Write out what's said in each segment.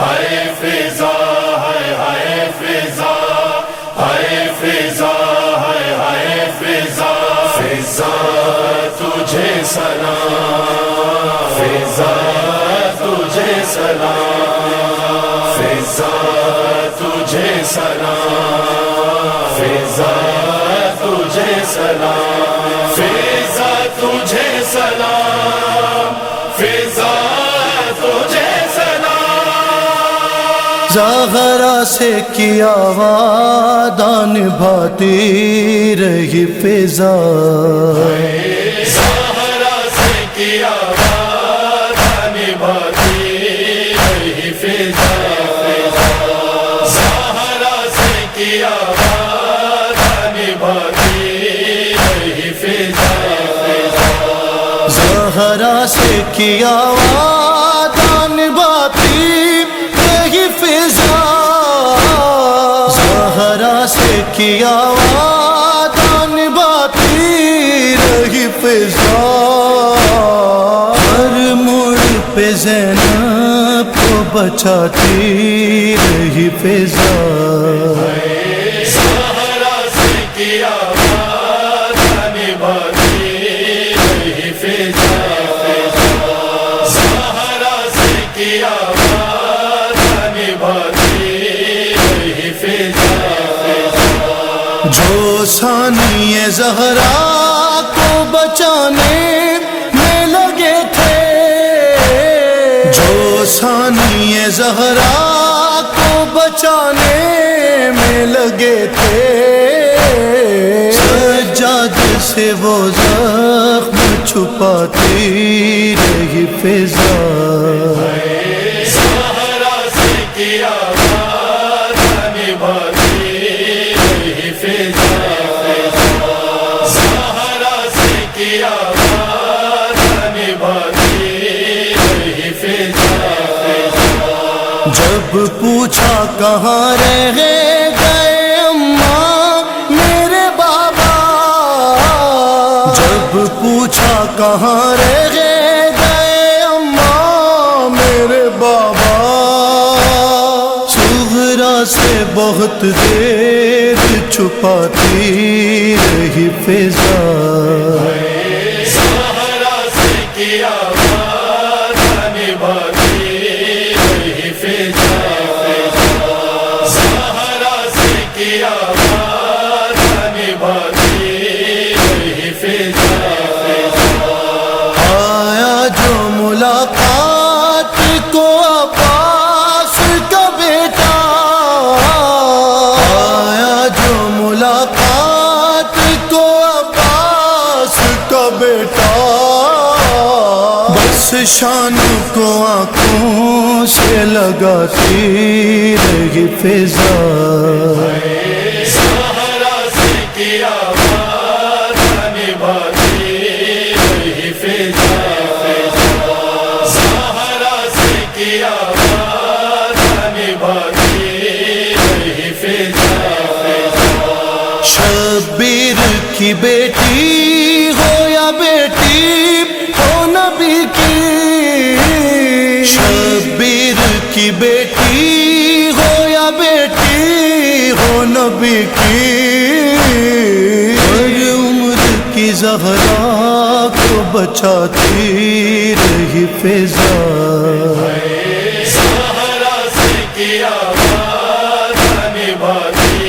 ہائے فضا، ہائے ہائے فضا ہائے فضا، ہائے ہائے فضا۔ فضا، تجھے سلام۔ فضا، تجھے سلام۔ فضا، تجھے سلام۔ فضا، تجھے سلام۔ زہرا سے کیا وعدہ نبھاتی رہی فضا۔ سہارا سے کیا وعدہ نبھاتی رہی فضا۔ سہارا سے کیا وعدہ نبھاتی رہی فضا۔ زہرا سے کیا وعدہ کیا وعدہ نبھاتی رہی فضا، ہر موڑ پہ زینب کو بچاتی رہی فضا۔ سہارا سے کیا وعدہ یعنی رہی فضا۔ زہرا کو بچانے میں لگے تھے۔ جو ثانی زہرا کو بچانے میں لگے تھے۔ سجاد سے وہ زخم چھپاتی رہی فضا۔ جب پوچھا کہاں رہ گئے اماں، میرے بابا۔ جب پوچھا کہاں رہ گئے اماں، میرے بابا۔ سغرا سے بہت دیر چھپاتی رہی فضا۔ شان کو آنکھوں سے لگاتی رہی فضا۔ سہارا سے کیا وعدہ نبھاتی زہرا کو بچاتی رہی فضا۔ سہارا سے کیا وعدہ نبھاتی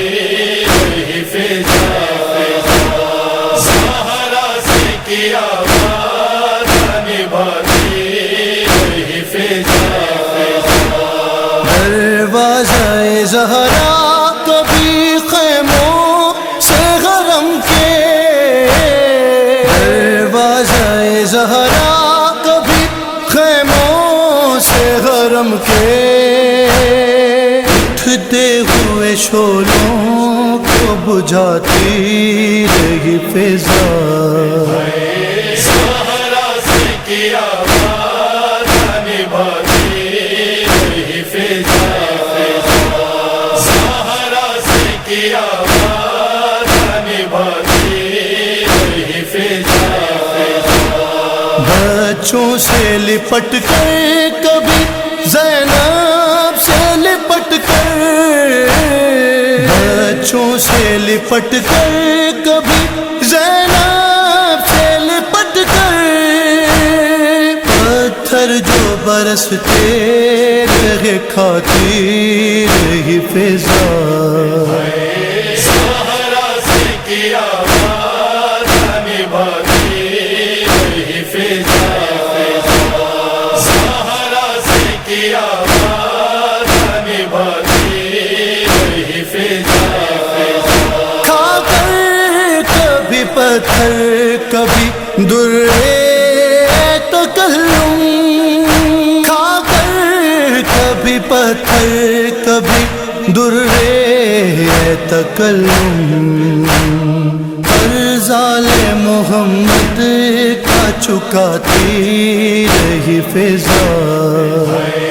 دروازہ زہرا کبھی خیموں سے حرم کے اٹھتے ہوئے شولوں کو بجھاتی رہی فضا۔ بچوں سے لپٹ کر کبھی زینب سے لپٹ کر بچوں سے لپٹ کر کبھی زینب سے لپٹ کر پتھر جو برستے رہے کھاتی رہی فضا کبھی درے تکلم کھا کر کبھی پتھر کبھی درے تکلم ہر ظال محمد کا چکاتی رہی فضا